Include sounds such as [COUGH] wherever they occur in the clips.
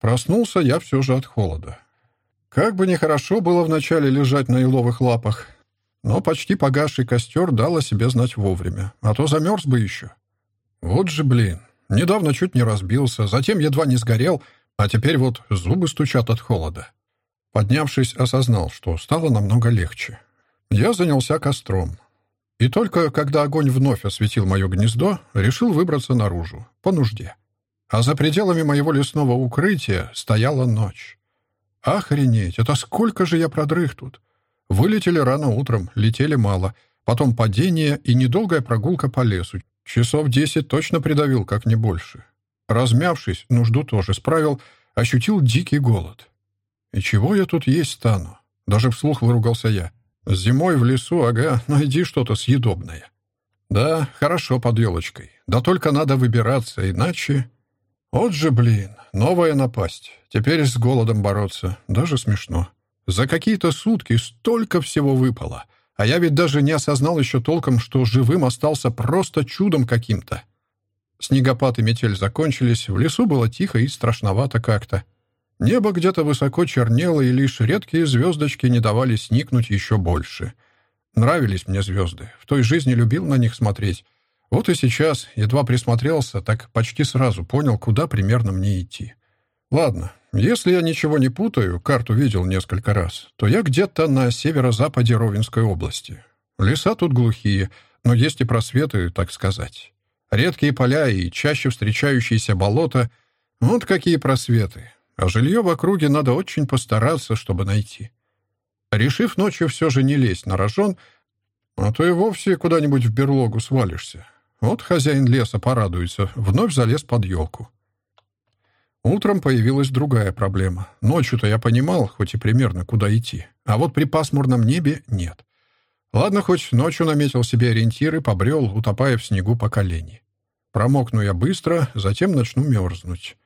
Проснулся я все же от холода. Как бы нехорошо было вначале лежать на еловых лапах, но почти погасший костер дал о себе знать вовремя, а то замерз бы еще. Вот же блин, недавно чуть не разбился, затем едва не сгорел, а теперь вот зубы стучат от холода. Поднявшись, осознал, что стало намного легче. Я занялся костром. И только когда огонь вновь осветил мое гнездо, решил выбраться наружу, по нужде. А за пределами моего лесного укрытия стояла ночь. Охренеть, это сколько же я продрых тут! Вылетели рано утром, летели мало. Потом падение и недолгая прогулка по лесу. Часов десять точно придавил, как не больше. Размявшись, нужду тоже справил, ощутил дикий голод. И чего я тут есть стану? Даже вслух выругался я. Зимой в лесу, ага, [LAUGHS] найди что-то съедобное. Да, хорошо под елочкой. Да только надо выбираться, иначе... Вот же, блин, новая напасть. Теперь с голодом бороться. Даже смешно. За какие-то сутки столько всего выпало. А я ведь даже не осознал еще толком, что живым остался просто чудом каким-то. Снегопад и метель закончились, в лесу было тихо и страшновато как-то. Небо где-то высоко чернело, и лишь редкие звездочки не давали сникнуть еще больше. Нравились мне звезды. В той жизни любил на них смотреть. Вот и сейчас, едва присмотрелся, так почти сразу понял, куда примерно мне идти. Ладно, если я ничего не путаю, карту видел несколько раз, то я где-то на северо-западе Ровенской области. Леса тут глухие, но есть и просветы, так сказать. Редкие поля и чаще встречающиеся болота — вот какие просветы. А жилье в округе надо очень постараться, чтобы найти. Решив ночью все же не лезть на рожон, а то и вовсе куда-нибудь в берлогу свалишься. Вот хозяин леса порадуется, вновь залез под елку. Утром появилась другая проблема. Ночью-то я понимал, хоть и примерно, куда идти. А вот при пасмурном небе нет. Ладно, хоть ночью наметил себе ориентиры, побрел, утопая в снегу по колени. Промокну я быстро, затем начну мерзнуть.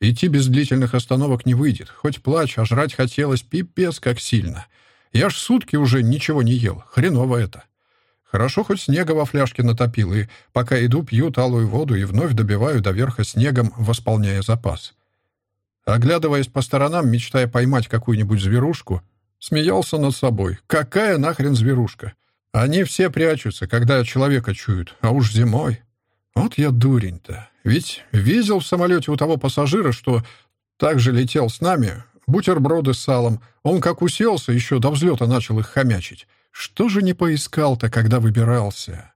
Идти без длительных остановок не выйдет. Хоть плачь, а жрать хотелось пипец как сильно. Я ж сутки уже ничего не ел. Хреново это. Хорошо, хоть снега во фляжке натопил, и пока иду, пью талую воду и вновь добиваю до верха снегом, восполняя запас. Оглядываясь по сторонам, мечтая поймать какую-нибудь зверушку, смеялся над собой. Какая нахрен зверушка? Они все прячутся, когда человека чуют, а уж зимой. Вот я дурень-то. Ведь видел в самолете у того пассажира, что также летел с нами, бутерброды с салом. Он как уселся, еще до взлета начал их хомячить. Что же не поискал-то, когда выбирался?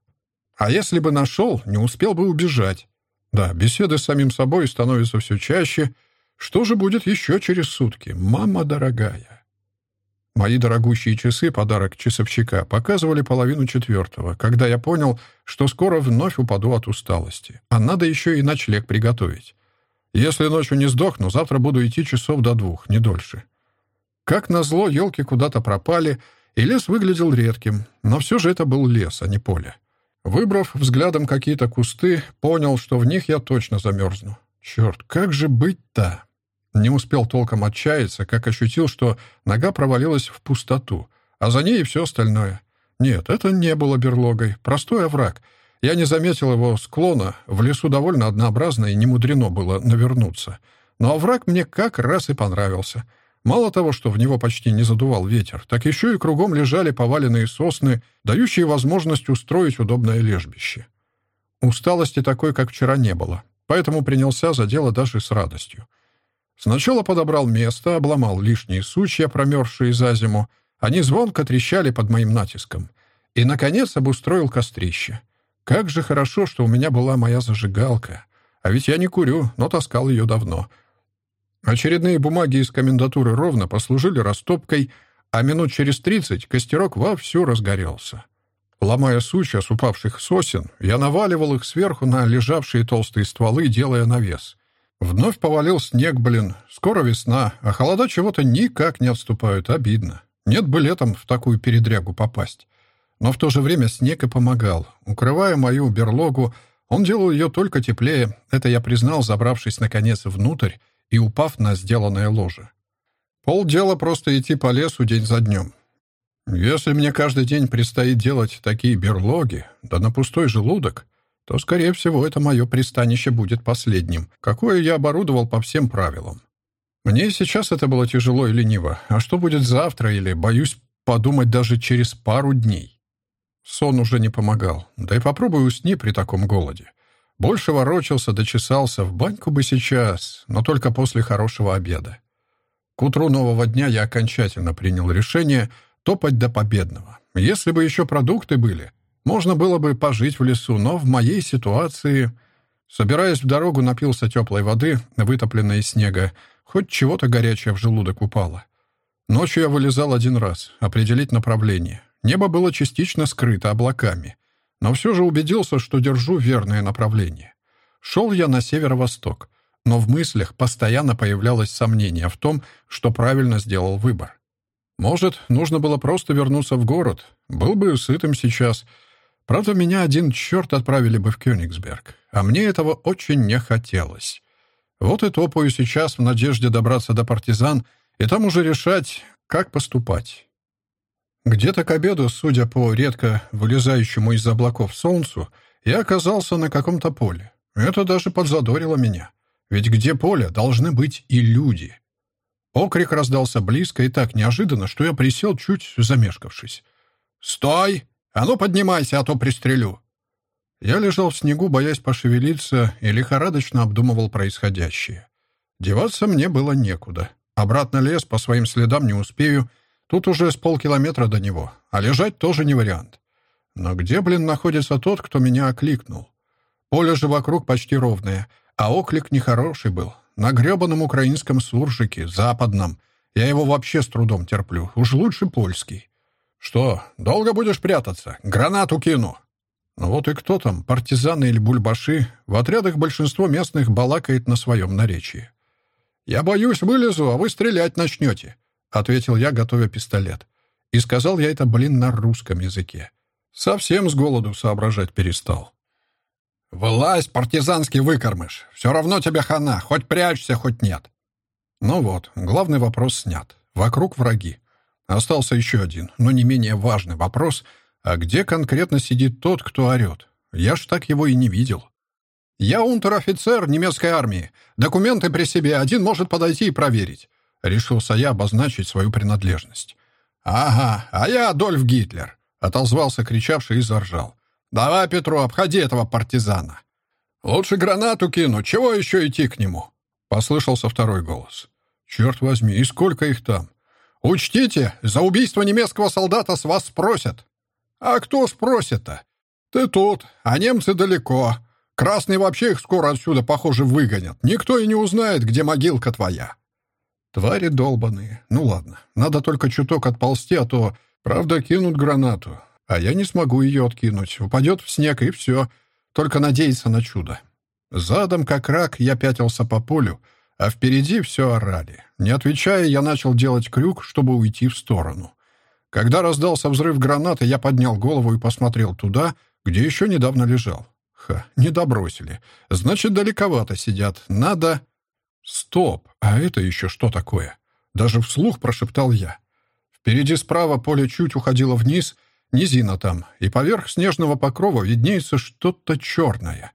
А если бы нашел, не успел бы убежать. Да, беседы с самим собой становятся все чаще. Что же будет еще через сутки, мама дорогая? Мои дорогущие часы, подарок часовщика, показывали половину четвертого, когда я понял, что скоро вновь упаду от усталости. А надо еще и ночлег приготовить. Если ночью не сдохну, завтра буду идти часов до двух, не дольше. Как назло, елки куда-то пропали — и лес выглядел редким, но все же это был лес, а не поле. Выбрав взглядом какие-то кусты, понял, что в них я точно замерзну. Черт, как же быть-то? Не успел толком отчаяться, как ощутил, что нога провалилась в пустоту, а за ней и все остальное. Нет, это не было берлогой, простой овраг. Я не заметил его склона, в лесу довольно однообразно и не мудрено было навернуться. Но овраг мне как раз и понравился — Мало того, что в него почти не задувал ветер, так еще и кругом лежали поваленные сосны, дающие возможность устроить удобное лежбище. Усталости такой, как вчера, не было, поэтому принялся за дело даже с радостью. Сначала подобрал место, обломал лишние сучья, промерзшие за зиму. Они звонко трещали под моим натиском. И, наконец, обустроил кострище. Как же хорошо, что у меня была моя зажигалка. А ведь я не курю, но таскал ее давно — Очередные бумаги из комендатуры ровно послужили растопкой, а минут через тридцать костерок вовсю разгорелся. Ломая сучья с упавших сосен, я наваливал их сверху на лежавшие толстые стволы, делая навес. Вновь повалил снег, блин. Скоро весна, а холода чего-то никак не отступают. Обидно. Нет бы летом в такую передрягу попасть. Но в то же время снег и помогал. Укрывая мою берлогу, он делал ее только теплее. Это я признал, забравшись, наконец, внутрь и упав на сделанное ложе. Полдела просто идти по лесу день за днем. Если мне каждый день предстоит делать такие берлоги, да на пустой желудок, то, скорее всего, это мое пристанище будет последним, какое я оборудовал по всем правилам. Мне сейчас это было тяжело и лениво. А что будет завтра или, боюсь, подумать даже через пару дней? Сон уже не помогал. Да и попробуй усни при таком голоде. Больше ворочался, дочесался, в баньку бы сейчас, но только после хорошего обеда. К утру нового дня я окончательно принял решение топать до победного. Если бы еще продукты были, можно было бы пожить в лесу, но в моей ситуации... Собираясь в дорогу, напился теплой воды, вытопленной из снега, хоть чего-то горячее в желудок упало. Ночью я вылезал один раз, определить направление. Небо было частично скрыто облаками, но все же убедился, что держу верное направление. Шел я на северо-восток, но в мыслях постоянно появлялось сомнение в том, что правильно сделал выбор. Может, нужно было просто вернуться в город, был бы сытым сейчас — Правда, меня один черт отправили бы в Кёнигсберг, а мне этого очень не хотелось. Вот и топаю сейчас в надежде добраться до партизан и там уже решать, как поступать. Где-то к обеду, судя по редко вылезающему из облаков солнцу, я оказался на каком-то поле. Это даже подзадорило меня. Ведь где поле, должны быть и люди. Окрик раздался близко и так неожиданно, что я присел, чуть замешкавшись. «Стой!» «А ну, поднимайся, а то пристрелю!» Я лежал в снегу, боясь пошевелиться, и лихорадочно обдумывал происходящее. Деваться мне было некуда. Обратно лес по своим следам не успею. Тут уже с полкилометра до него, а лежать тоже не вариант. Но где, блин, находится тот, кто меня окликнул? Поле же вокруг почти ровное, а оклик нехороший был. На гребаном украинском суржике, западном. Я его вообще с трудом терплю. Уж лучше польский. «Что, долго будешь прятаться? Гранату кину!» Ну вот и кто там, партизаны или бульбаши, в отрядах большинство местных балакает на своем наречии. «Я боюсь, вылезу, а вы стрелять начнете», — ответил я, готовя пистолет. И сказал я это, блин, на русском языке. Совсем с голоду соображать перестал. «Вылазь, партизанский выкормыш! Все равно тебе хана, хоть прячься, хоть нет!» Ну вот, главный вопрос снят. Вокруг враги. Остался еще один, но не менее важный вопрос. А где конкретно сидит тот, кто орет? Я ж так его и не видел. «Я унтер-офицер немецкой армии. Документы при себе. Один может подойти и проверить». Решился я обозначить свою принадлежность. «Ага, а я Адольф Гитлер», — отозвался кричавший и заржал. «Давай, Петру, обходи этого партизана». «Лучше гранату кину. Чего еще идти к нему?» — послышался второй голос. «Черт возьми, и сколько их там? Учтите, за убийство немецкого солдата с вас спросят. А кто спросит-то? Ты тут, а немцы далеко. Красные вообще их скоро отсюда, похоже, выгонят. Никто и не узнает, где могилка твоя. Твари долбаные. Ну ладно, надо только чуток отползти, а то, правда, кинут гранату. А я не смогу ее откинуть. Упадет в снег, и все. Только надеяться на чудо. Задом, как рак, я пятился по полю, а впереди все орали. Не отвечая, я начал делать крюк, чтобы уйти в сторону. Когда раздался взрыв гранаты, я поднял голову и посмотрел туда, где еще недавно лежал. Ха, не добросили. Значит, далековато сидят. Надо... Стоп, а это еще что такое? Даже вслух прошептал я. Впереди справа поле чуть уходило вниз, низина там, и поверх снежного покрова виднеется что-то черное.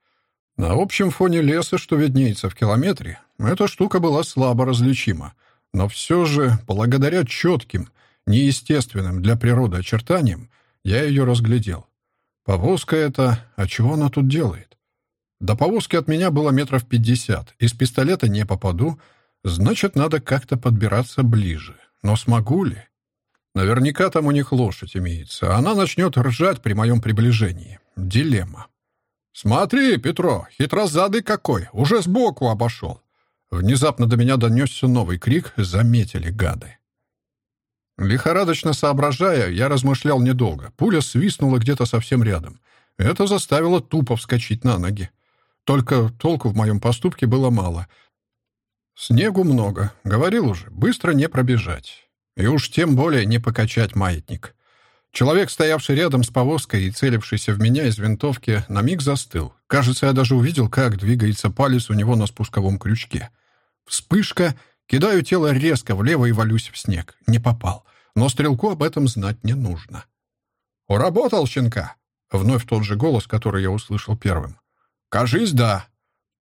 На общем фоне леса, что виднеется в километре, эта штука была слабо различима. Но все же, благодаря четким, неестественным для природы очертаниям, я ее разглядел. Повозка эта, а чего она тут делает? До повозки от меня было метров пятьдесят. Из пистолета не попаду, значит, надо как-то подбираться ближе. Но смогу ли? Наверняка там у них лошадь имеется. Она начнет ржать при моем приближении. Дилемма. «Смотри, Петро, хитрозадый какой, уже сбоку обошел». Внезапно до меня донесся новый крик «Заметили, гады!». Лихорадочно соображая, я размышлял недолго. Пуля свистнула где-то совсем рядом. Это заставило тупо вскочить на ноги. Только толку в моем поступке было мало. Снегу много. Говорил уже, быстро не пробежать. И уж тем более не покачать маятник. Человек, стоявший рядом с повозкой и целившийся в меня из винтовки, на миг застыл. Кажется, я даже увидел, как двигается палец у него на спусковом крючке. Вспышка. Кидаю тело резко влево и валюсь в снег. Не попал. Но стрелку об этом знать не нужно. «Уработал, щенка!» Вновь тот же голос, который я услышал первым. «Кажись, да!»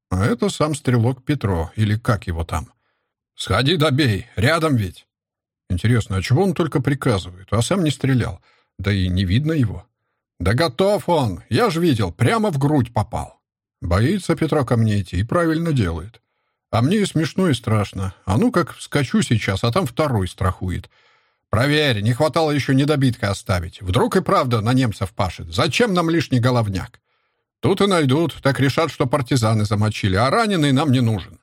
А это сам стрелок Петро, или как его там. «Сходи добей, рядом ведь!» Интересно, а чего он только приказывает, а сам не стрелял? Да и не видно его. «Да готов он! Я ж видел, прямо в грудь попал!» Боится Петра ко мне идти и правильно делает. А мне и смешно, и страшно. А ну как вскочу сейчас, а там второй страхует. Проверь, не хватало еще недобитка оставить. Вдруг и правда на немцев пашет. Зачем нам лишний головняк? Тут и найдут, так решат, что партизаны замочили, а раненый нам не нужен.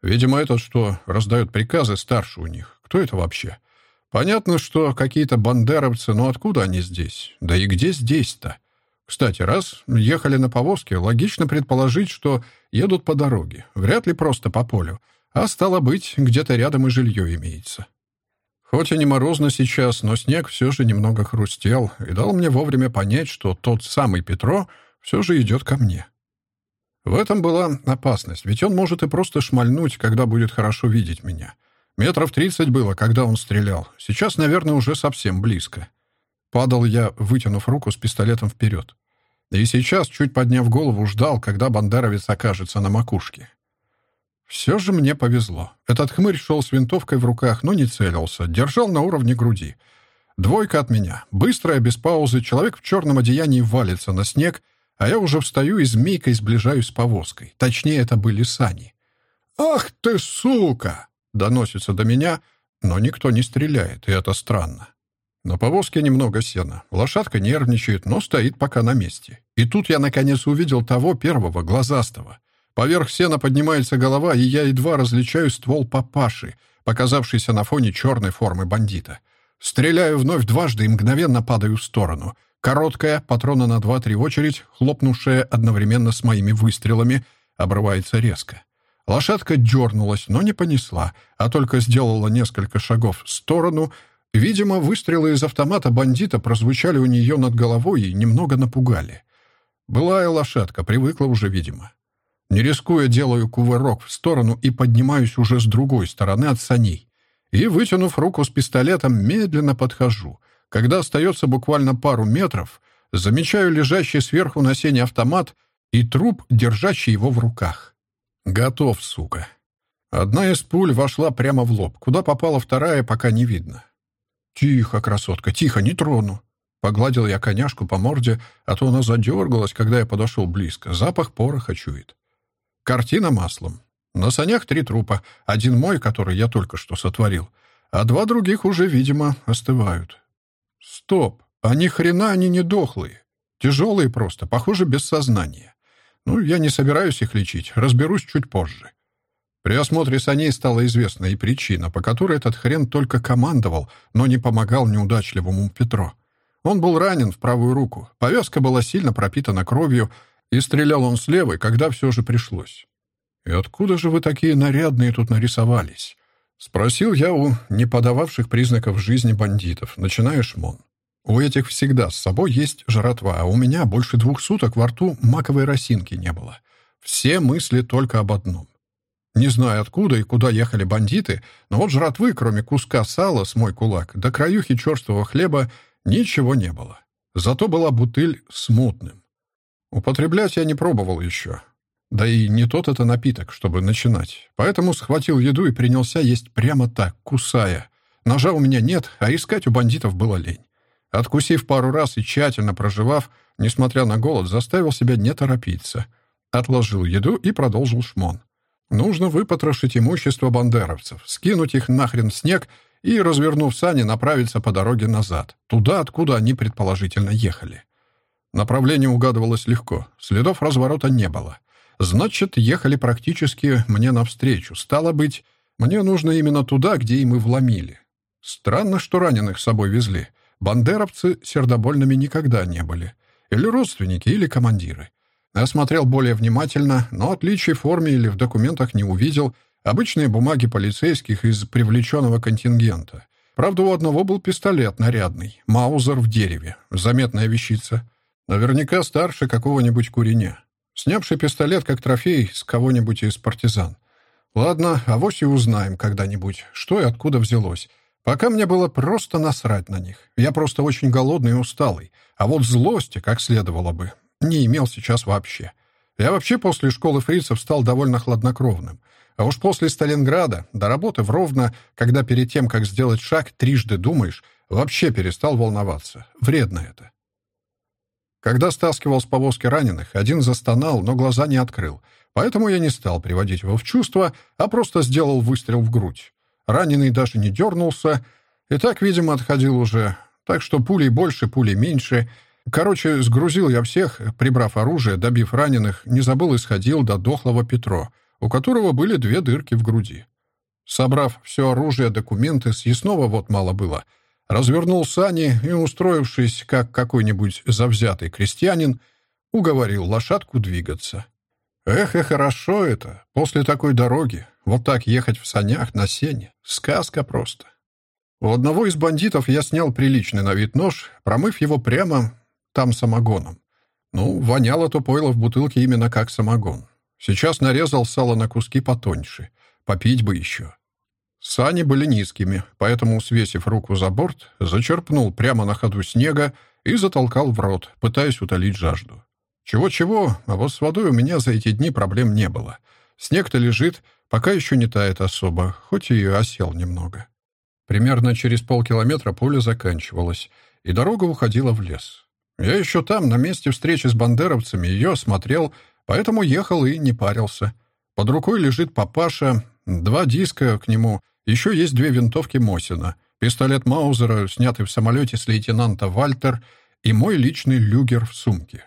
Видимо, этот, что раздает приказы, старше у них. Кто это вообще? Понятно, что какие-то бандеровцы, но откуда они здесь? Да и где здесь-то? Кстати, раз ехали на повозке, логично предположить, что едут по дороге, вряд ли просто по полю, а стало быть, где-то рядом и жилье имеется. Хоть и не морозно сейчас, но снег все же немного хрустел и дал мне вовремя понять, что тот самый Петро все же идет ко мне. В этом была опасность, ведь он может и просто шмальнуть, когда будет хорошо видеть меня — Метров тридцать было, когда он стрелял. Сейчас, наверное, уже совсем близко. Падал я, вытянув руку с пистолетом вперед. И сейчас, чуть подняв голову, ждал, когда бандеровец окажется на макушке. Все же мне повезло. Этот хмырь шел с винтовкой в руках, но не целился. Держал на уровне груди. Двойка от меня. Быстрая, без паузы, человек в черном одеянии валится на снег, а я уже встаю и змейкой сближаюсь с повозкой. Точнее, это были сани. «Ах ты, сука!» Доносится до меня, но никто не стреляет, и это странно. На повозке немного сена. Лошадка нервничает, но стоит пока на месте. И тут я, наконец, увидел того первого, глазастого. Поверх сена поднимается голова, и я едва различаю ствол папаши, показавшийся на фоне черной формы бандита. Стреляю вновь дважды и мгновенно падаю в сторону. Короткая, патрона на два-три очередь, хлопнувшая одновременно с моими выстрелами, обрывается резко. Лошадка дернулась, но не понесла, а только сделала несколько шагов в сторону. Видимо, выстрелы из автомата бандита прозвучали у нее над головой и немного напугали. Былая лошадка, привыкла уже, видимо. Не рискуя, делаю кувырок в сторону и поднимаюсь уже с другой стороны от саней. И, вытянув руку с пистолетом, медленно подхожу. Когда остается буквально пару метров, замечаю лежащий сверху на сене автомат и труп, держащий его в руках. Готов, сука. Одна из пуль вошла прямо в лоб. Куда попала вторая, пока не видно. «Тихо, красотка, тихо, не трону!» Погладил я коняшку по морде, а то она задергалась, когда я подошел близко. Запах пороха чует. Картина маслом. На санях три трупа. Один мой, который я только что сотворил, а два других уже, видимо, остывают. Стоп! А ни хрена они не дохлые. Тяжелые просто, похоже, без сознания. Ну, я не собираюсь их лечить, разберусь чуть позже. При осмотре саней стала известна и причина, по которой этот хрен только командовал, но не помогал неудачливому Петро. Он был ранен в правую руку, повязка была сильно пропитана кровью, и стрелял он с левой, когда все же пришлось. «И откуда же вы такие нарядные тут нарисовались?» — спросил я у не подававших признаков жизни бандитов, начиная шмон. У этих всегда с собой есть жратва, а у меня больше двух суток во рту маковой росинки не было. Все мысли только об одном. Не знаю, откуда и куда ехали бандиты, но вот жратвы, кроме куска сала с мой кулак, до краюхи черствого хлеба, ничего не было. Зато была бутыль с мутным. Употреблять я не пробовал еще. Да и не тот это напиток, чтобы начинать. Поэтому схватил еду и принялся есть прямо так, кусая. Ножа у меня нет, а искать у бандитов было лень. Откусив пару раз и тщательно проживав, несмотря на голод, заставил себя не торопиться. Отложил еду и продолжил шмон. Нужно выпотрошить имущество бандеровцев, скинуть их нахрен в снег и, развернув сани, направиться по дороге назад, туда, откуда они предположительно ехали. Направление угадывалось легко, следов разворота не было. Значит, ехали практически мне навстречу. Стало быть, мне нужно именно туда, где и мы вломили. Странно, что раненых с собой везли. Бандеровцы сердобольными никогда не были. Или родственники, или командиры. Осмотрел более внимательно, но отличий в форме или в документах не увидел. Обычные бумаги полицейских из привлеченного контингента. Правда, у одного был пистолет нарядный, маузер в дереве, заметная вещица. Наверняка старше какого-нибудь куреня. Снявший пистолет как трофей с кого-нибудь из партизан. Ладно, авось и узнаем когда-нибудь, что и откуда взялось. Пока мне было просто насрать на них. Я просто очень голодный и усталый. А вот злости, как следовало бы, не имел сейчас вообще. Я вообще после школы фрицев стал довольно хладнокровным. А уж после Сталинграда, до работы в Ровно, когда перед тем, как сделать шаг, трижды думаешь, вообще перестал волноваться. Вредно это. Когда стаскивал с повозки раненых, один застонал, но глаза не открыл. Поэтому я не стал приводить его в чувство, а просто сделал выстрел в грудь. Раненый даже не дернулся, и так, видимо, отходил уже. Так что пулей больше, пулей меньше. Короче, сгрузил я всех, прибрав оружие, добив раненых, не забыл и сходил до дохлого Петро, у которого были две дырки в груди. Собрав все оружие, документы, съестного вот мало было — развернул сани и, устроившись, как какой-нибудь завзятый крестьянин, уговорил лошадку двигаться. Эх, и хорошо это, после такой дороги, вот так ехать в санях на сене. Сказка просто. У одного из бандитов я снял приличный на вид нож, промыв его прямо там самогоном. Ну, воняло то пойло в бутылке именно как самогон. Сейчас нарезал сало на куски потоньше. Попить бы еще. Сани были низкими, поэтому, свесив руку за борт, зачерпнул прямо на ходу снега и затолкал в рот, пытаясь утолить жажду. Чего-чего, а вот с водой у меня за эти дни проблем не было. Снег-то лежит, пока еще не тает особо, хоть и осел немного. Примерно через полкилометра поле заканчивалось, и дорога уходила в лес. Я еще там, на месте встречи с бандеровцами, ее осмотрел, поэтому ехал и не парился. Под рукой лежит папаша, Два диска к нему. Еще есть две винтовки Мосина. Пистолет Маузера, снятый в самолете с лейтенанта Вальтер, и мой личный люгер в сумке.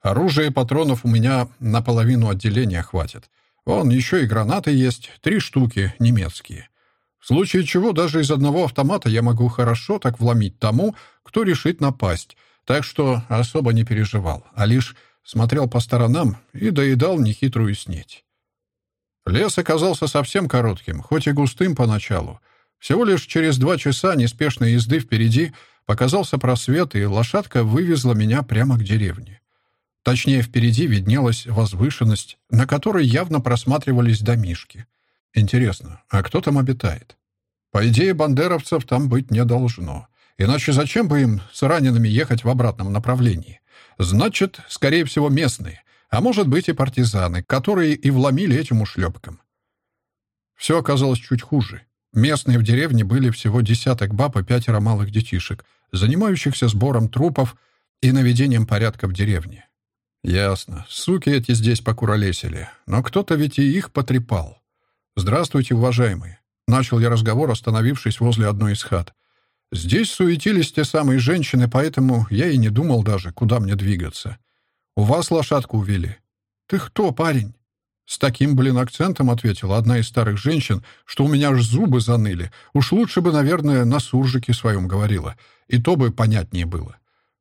Оружия и патронов у меня наполовину отделения хватит. Вон, еще и гранаты есть, три штуки, немецкие. В случае чего даже из одного автомата я могу хорошо так вломить тому, кто решит напасть, так что особо не переживал, а лишь смотрел по сторонам и доедал нехитрую снеть. Лес оказался совсем коротким, хоть и густым поначалу. Всего лишь через два часа неспешной езды впереди показался просвет, и лошадка вывезла меня прямо к деревне. Точнее, впереди виднелась возвышенность, на которой явно просматривались домишки. Интересно, а кто там обитает? По идее, бандеровцев там быть не должно. Иначе зачем бы им с ранеными ехать в обратном направлении? Значит, скорее всего, местные, а может быть и партизаны, которые и вломили этим ушлепкам. Все оказалось чуть хуже. Местные в деревне были всего десяток баб и пятеро малых детишек, занимающихся сбором трупов и наведением порядка в деревне. Ясно, суки эти здесь покуролесили, но кто-то ведь и их потрепал. «Здравствуйте, уважаемые!» Начал я разговор, остановившись возле одной из хат. Здесь суетились те самые женщины, поэтому я и не думал даже, куда мне двигаться. «У вас лошадку увели». «Ты кто, парень?» С таким, блин, акцентом ответила одна из старых женщин, что у меня аж зубы заныли. Уж лучше бы, наверное, на суржике своем говорила. И то бы понятнее было.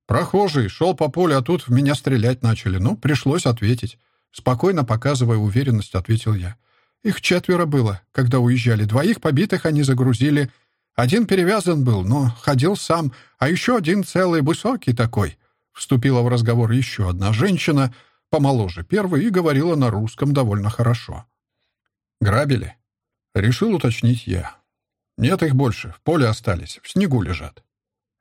Прохожий шел по полю, а тут в меня стрелять начали. Ну, пришлось ответить. Спокойно, показывая уверенность, ответил я. Их четверо было, когда уезжали. Двоих побитых они загрузили. Один перевязан был, но ходил сам, а еще один целый, высокий такой. Вступила в разговор еще одна женщина, помоложе первой, и говорила на русском довольно хорошо. «Грабили?» Решил уточнить я. «Нет их больше, в поле остались, в снегу лежат».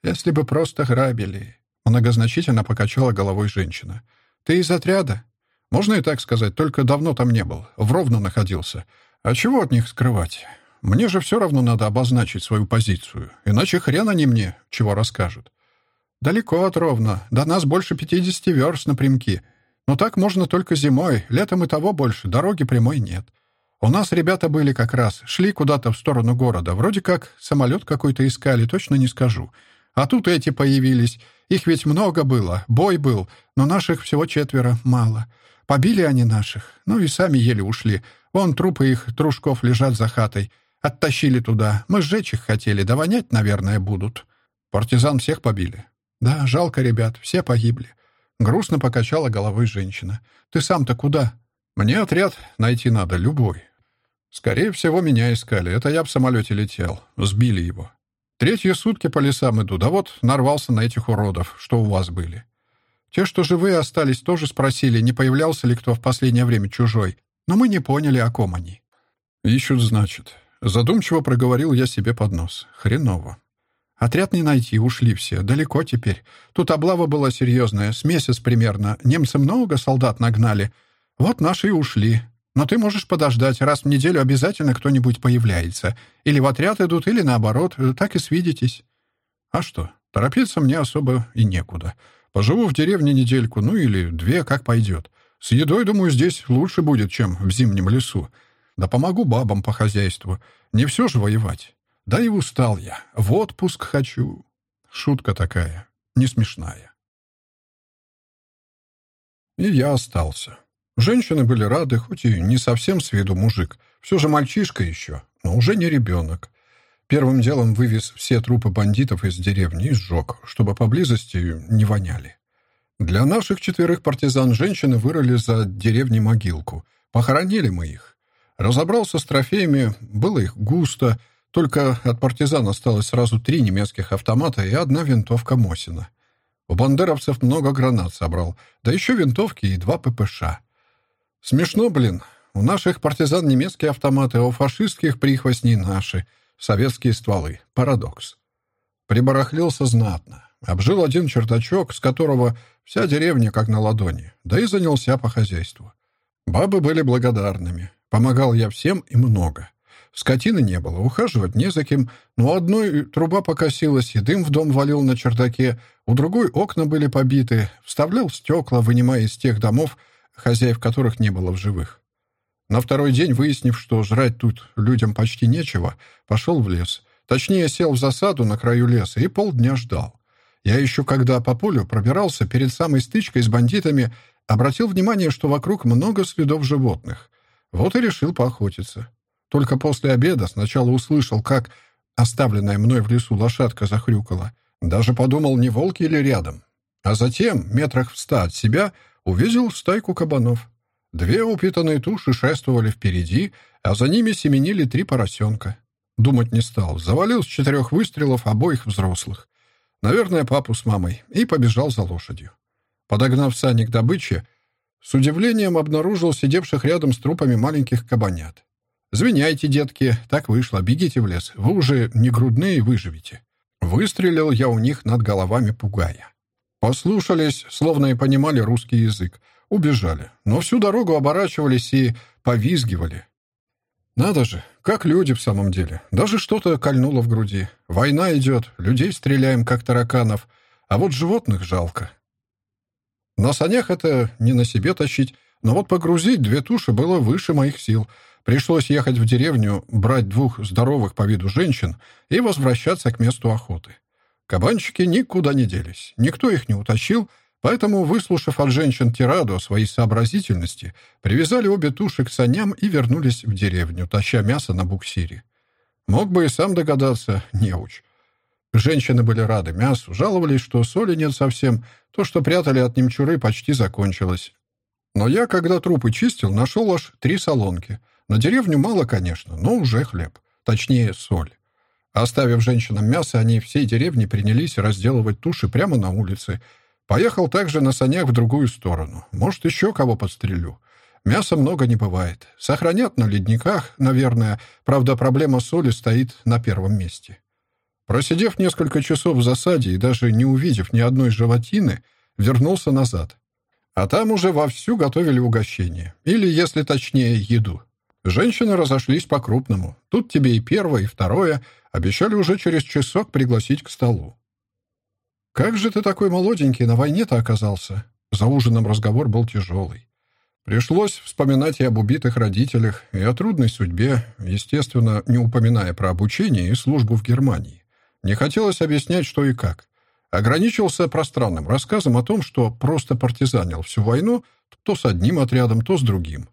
«Если бы просто грабили...» Многозначительно покачала головой женщина. «Ты из отряда?» «Можно и так сказать, только давно там не был, в Ровно находился. А чего от них скрывать? Мне же все равно надо обозначить свою позицию, иначе хрен они мне чего расскажут. «Далеко от Ровно. До нас больше пятидесяти верст напрямки. Но так можно только зимой. Летом и того больше. Дороги прямой нет. У нас ребята были как раз. Шли куда-то в сторону города. Вроде как самолет какой-то искали, точно не скажу. А тут эти появились. Их ведь много было. Бой был. Но наших всего четверо. Мало. Побили они наших. Ну и сами еле ушли. Вон трупы их, трушков, лежат за хатой. Оттащили туда. Мы сжечь их хотели. Да вонять, наверное, будут. Партизан всех побили. «Да, жалко ребят, все погибли». Грустно покачала головой женщина. «Ты сам-то куда?» «Мне отряд найти надо, любой». «Скорее всего, меня искали. Это я в самолете летел. Сбили его. Третьи сутки по лесам иду, да вот нарвался на этих уродов, что у вас были. Те, что живые остались, тоже спросили, не появлялся ли кто в последнее время чужой. Но мы не поняли, о ком они». «Ищут, значит». Задумчиво проговорил я себе под нос. «Хреново. Отряд не найти, ушли все. Далеко теперь. Тут облава была серьезная, с месяц примерно. Немцы много солдат нагнали. Вот наши и ушли. Но ты можешь подождать, раз в неделю обязательно кто-нибудь появляется. Или в отряд идут, или наоборот, так и свидитесь. А что, торопиться мне особо и некуда. Поживу в деревне недельку, ну или две, как пойдет. С едой, думаю, здесь лучше будет, чем в зимнем лесу. Да помогу бабам по хозяйству. Не все же воевать. Да и устал я. В отпуск хочу. Шутка такая, не смешная. И я остался. Женщины были рады, хоть и не совсем с виду мужик. Все же мальчишка еще, но уже не ребенок. Первым делом вывез все трупы бандитов из деревни и сжег, чтобы поблизости не воняли. Для наших четверых партизан женщины вырыли за деревней могилку. Похоронили мы их. Разобрался с трофеями, было их густо, только от партизан осталось сразу три немецких автомата и одна винтовка Мосина. У бандеровцев много гранат собрал, да еще винтовки и два ППШ. Смешно, блин. У наших партизан немецкие автоматы, а у фашистских прихвостней наши. Советские стволы. Парадокс. Прибарахлился знатно. Обжил один чердачок, с которого вся деревня как на ладони. Да и занялся по хозяйству. Бабы были благодарными. Помогал я всем и много. Скотины не было, ухаживать не за кем, но одной труба покосилась, и дым в дом валил на чердаке, у другой окна были побиты, вставлял стекла, вынимая из тех домов, хозяев которых не было в живых. На второй день, выяснив, что жрать тут людям почти нечего, пошел в лес. Точнее, сел в засаду на краю леса и полдня ждал. Я еще когда по полю пробирался перед самой стычкой с бандитами, обратил внимание, что вокруг много следов животных. Вот и решил поохотиться. Только после обеда сначала услышал, как оставленная мной в лесу лошадка захрюкала. Даже подумал, не волки или рядом. А затем, метрах в ста от себя, увидел стайку кабанов. Две упитанные туши шествовали впереди, а за ними семенили три поросенка. Думать не стал, завалил с четырех выстрелов обоих взрослых. Наверное, папу с мамой, и побежал за лошадью. Подогнав сани к добыче, с удивлением обнаружил сидевших рядом с трупами маленьких кабанят. «Звиняйте, детки, так вышло, бегите в лес, вы уже не грудные, выживете». Выстрелил я у них над головами, пугая. Послушались, словно и понимали русский язык. Убежали, но всю дорогу оборачивались и повизгивали. Надо же, как люди в самом деле. Даже что-то кольнуло в груди. Война идет, людей стреляем, как тараканов, а вот животных жалко. На санях это не на себе тащить, но вот погрузить две туши было выше моих сил. Пришлось ехать в деревню, брать двух здоровых по виду женщин и возвращаться к месту охоты. Кабанчики никуда не делись, никто их не утащил, поэтому, выслушав от женщин тираду о своей сообразительности, привязали обе туши к саням и вернулись в деревню, таща мясо на буксире. Мог бы и сам догадаться, неуч. Женщины были рады мясу, жаловались, что соли нет совсем, то, что прятали от немчуры, почти закончилось. Но я, когда трупы чистил, нашел аж три солонки. На деревню мало, конечно, но уже хлеб. Точнее, соль. Оставив женщинам мясо, они всей деревни принялись разделывать туши прямо на улице. Поехал также на санях в другую сторону. Может, еще кого подстрелю. Мяса много не бывает. Сохранят на ледниках, наверное. Правда, проблема соли стоит на первом месте. Просидев несколько часов в засаде и даже не увидев ни одной животины, вернулся назад. А там уже вовсю готовили угощение. Или, если точнее, еду. Женщины разошлись по-крупному. Тут тебе и первое, и второе. Обещали уже через часок пригласить к столу. «Как же ты такой молоденький на войне-то оказался?» За ужином разговор был тяжелый. Пришлось вспоминать и об убитых родителях, и о трудной судьбе, естественно, не упоминая про обучение и службу в Германии. Не хотелось объяснять, что и как. Ограничился пространным рассказом о том, что просто партизанил всю войну то с одним отрядом, то с другим.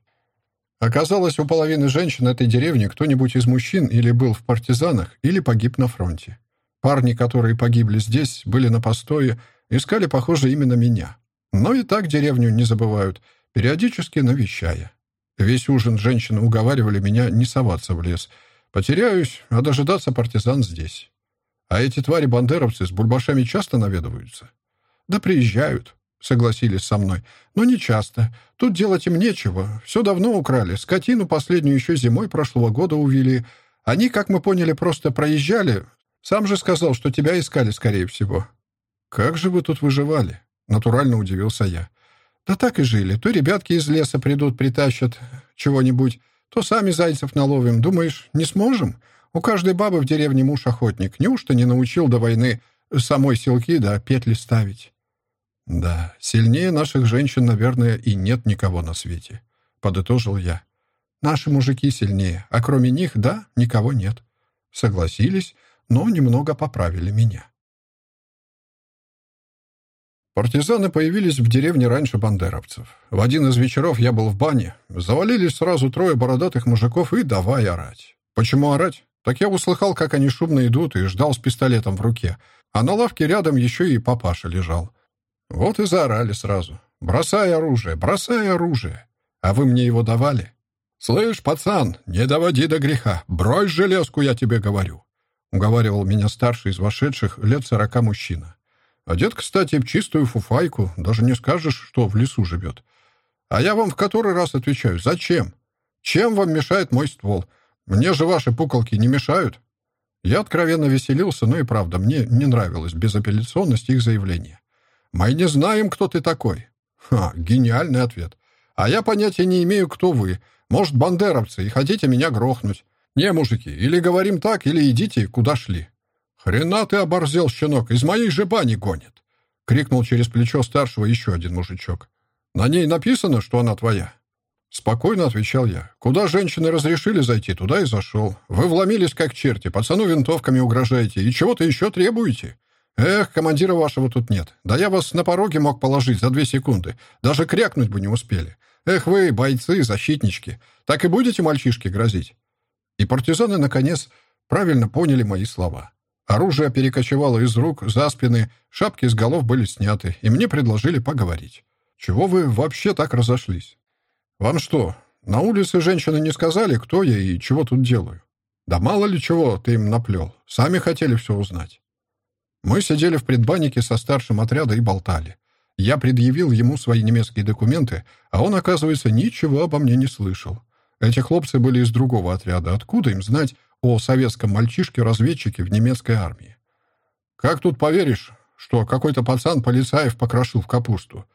Оказалось, у половины женщин этой деревни кто-нибудь из мужчин или был в партизанах, или погиб на фронте. Парни, которые погибли здесь, были на постое, искали, похоже, именно меня. Но и так деревню не забывают, периодически навещая. Весь ужин женщины уговаривали меня не соваться в лес. Потеряюсь, а дожидаться партизан здесь. А эти твари-бандеровцы с бульбашами часто наведываются? Да приезжают, согласились со мной. «Но не часто. Тут делать им нечего. Все давно украли. Скотину последнюю еще зимой прошлого года увели. Они, как мы поняли, просто проезжали. Сам же сказал, что тебя искали, скорее всего». «Как же вы тут выживали?» — натурально удивился я. «Да так и жили. То ребятки из леса придут, притащат. чего-нибудь, то сами зайцев наловим. Думаешь, не сможем? У каждой бабы в деревне муж охотник. Неужто не научил до войны самой селки да петли ставить?» «Да, сильнее наших женщин, наверное, и нет никого на свете», — подытожил я. «Наши мужики сильнее, а кроме них, да, никого нет». Согласились, но немного поправили меня. Партизаны появились в деревне раньше бандеровцев. В один из вечеров я был в бане. Завалились сразу трое бородатых мужиков и давай орать. Почему орать? Так я услыхал, как они шумно идут, и ждал с пистолетом в руке. А на лавке рядом еще и папаша лежал. Вот и заорали сразу. «Бросай оружие! Бросай оружие!» А вы мне его давали? «Слышь, пацан, не доводи до греха. Брось железку, я тебе говорю!» Уговаривал меня старший из вошедших лет сорока мужчина. Одет, кстати, чистую фуфайку. Даже не скажешь, что в лесу живет. А я вам в который раз отвечаю. Зачем? Чем вам мешает мой ствол? Мне же ваши пуколки не мешают. Я откровенно веселился, но и правда, мне не нравилась безапелляционность их заявления. «Мы не знаем, кто ты такой». Ха, гениальный ответ. А я понятия не имею, кто вы. Может, бандеровцы, и хотите меня грохнуть. Не, мужики, или говорим так, или идите, куда шли. «Хрена ты оборзел, щенок, из моей же бани гонит!» — крикнул через плечо старшего еще один мужичок. «На ней написано, что она твоя?» Спокойно отвечал я. «Куда женщины разрешили зайти, туда и зашел. Вы вломились как черти, пацану винтовками угрожаете и чего-то еще требуете. Эх, командира вашего тут нет. Да я вас на пороге мог положить за две секунды. Даже крякнуть бы не успели. Эх вы, бойцы, защитнички, так и будете мальчишки грозить?» И партизаны, наконец, правильно поняли мои слова. Оружие перекочевало из рук за спины, шапки с голов были сняты, и мне предложили поговорить. «Чего вы вообще так разошлись? Вам что, на улице женщины не сказали, кто я и чего тут делаю? Да мало ли чего ты им наплел. Сами хотели все узнать». Мы сидели в предбаннике со старшим отряда и болтали. Я предъявил ему свои немецкие документы, а он, оказывается, ничего обо мне не слышал. Эти хлопцы были из другого отряда. Откуда им знать, о советском мальчишке-разведчике в немецкой армии. Как тут поверишь, что какой-то пацан полицаев покрошил в капусту?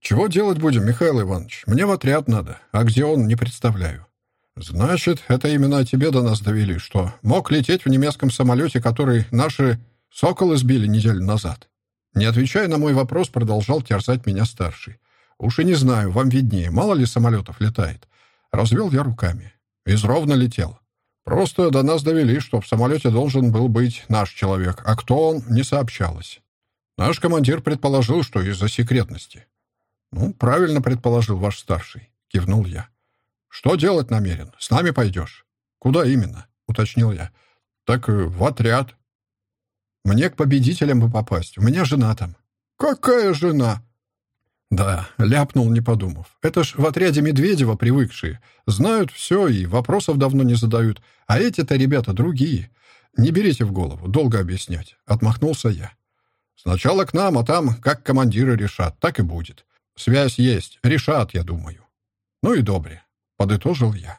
Чего делать будем, Михаил Иванович? Мне в отряд надо, а где он, не представляю. Значит, это именно тебе до нас довели, что мог лететь в немецком самолете, который наши «Соколы» сбили неделю назад. Не отвечая на мой вопрос, продолжал терзать меня старший. Уж и не знаю, вам виднее, мало ли самолетов летает. Развел я руками. Из ровно летел. Просто до нас довели, что в самолете должен был быть наш человек, а кто он, не сообщалось. Наш командир предположил, что из-за секретности. «Ну, правильно предположил ваш старший», — кивнул я. «Что делать намерен? С нами пойдешь?» «Куда именно?» — уточнил я. «Так э, в отряд». «Мне к победителям бы попасть. У меня жена там». «Какая жена?» Да, ляпнул, не подумав. Это ж в отряде Медведева привыкшие. Знают все и вопросов давно не задают. А эти-то ребята другие. Не берите в голову, долго объяснять. Отмахнулся я. Сначала к нам, а там, как командиры решат, так и будет. Связь есть, решат, я думаю. Ну и добре, подытожил я.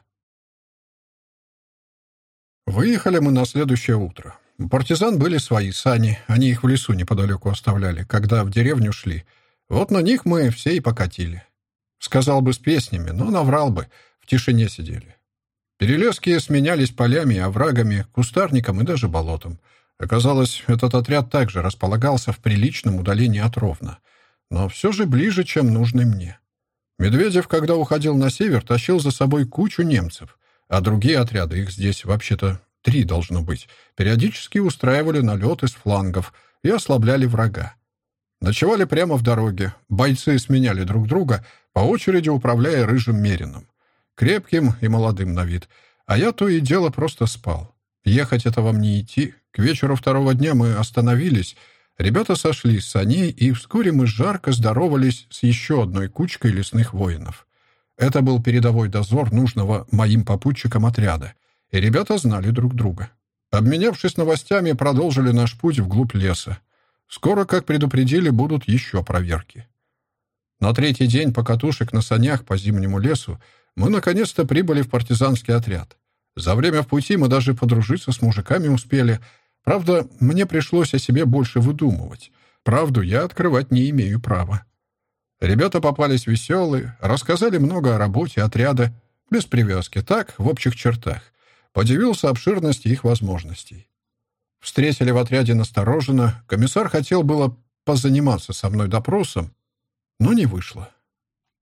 Выехали мы на следующее утро. У партизан были свои сани, они их в лесу неподалеку оставляли, когда в деревню шли — вот на них мы все и покатили. Сказал бы с песнями, но наврал бы, в тишине сидели. Перелески сменялись полями, оврагами, кустарником и даже болотом. Оказалось, этот отряд также располагался в приличном удалении от Ровно, но все же ближе, чем нужный мне. Медведев, когда уходил на север, тащил за собой кучу немцев, а другие отряды, их здесь вообще-то три должно быть, периодически устраивали налеты с флангов и ослабляли врага. Ночевали прямо в дороге. Бойцы сменяли друг друга, по очереди управляя рыжим мерином. Крепким и молодым на вид. А я то и дело просто спал. Ехать это вам не идти. К вечеру второго дня мы остановились. Ребята сошли с саней, и вскоре мы жарко здоровались с еще одной кучкой лесных воинов. Это был передовой дозор нужного моим попутчикам отряда. И ребята знали друг друга. Обменявшись новостями, продолжили наш путь вглубь леса. Скоро, как предупредили, будут еще проверки. На третий день покатушек на санях по зимнему лесу мы наконец-то прибыли в партизанский отряд. За время в пути мы даже подружиться с мужиками успели. Правда, мне пришлось о себе больше выдумывать. Правду я открывать не имею права. Ребята попались веселые, рассказали много о работе отряда. Без привязки, так, в общих чертах. Подивился обширности их возможностей. Встретили в отряде настороженно. Комиссар хотел было позаниматься со мной допросом, но не вышло.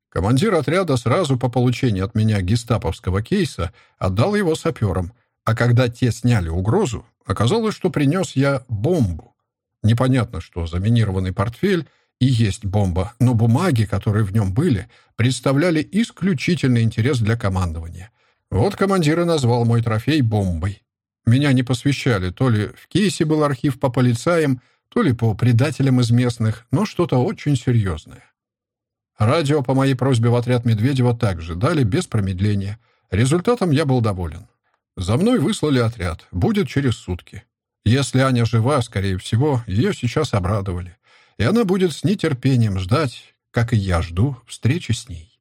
Командир отряда сразу по получении от меня гестаповского кейса отдал его саперам, а когда те сняли угрозу, оказалось, что принес я бомбу. Непонятно, что заминированный портфель и есть бомба, но бумаги, которые в нем были, представляли исключительный интерес для командования. Вот командир и назвал мой трофей бомбой. Меня не посвящали, то ли в кейсе был архив по полицаям, то ли по предателям из местных, но что-то очень серьезное. Радио по моей просьбе в отряд Медведева также дали без промедления. Результатом я был доволен. За мной выслали отряд. Будет через сутки. Если Аня жива, скорее всего, ее сейчас обрадовали. И она будет с нетерпением ждать, как и я жду, встречи с ней.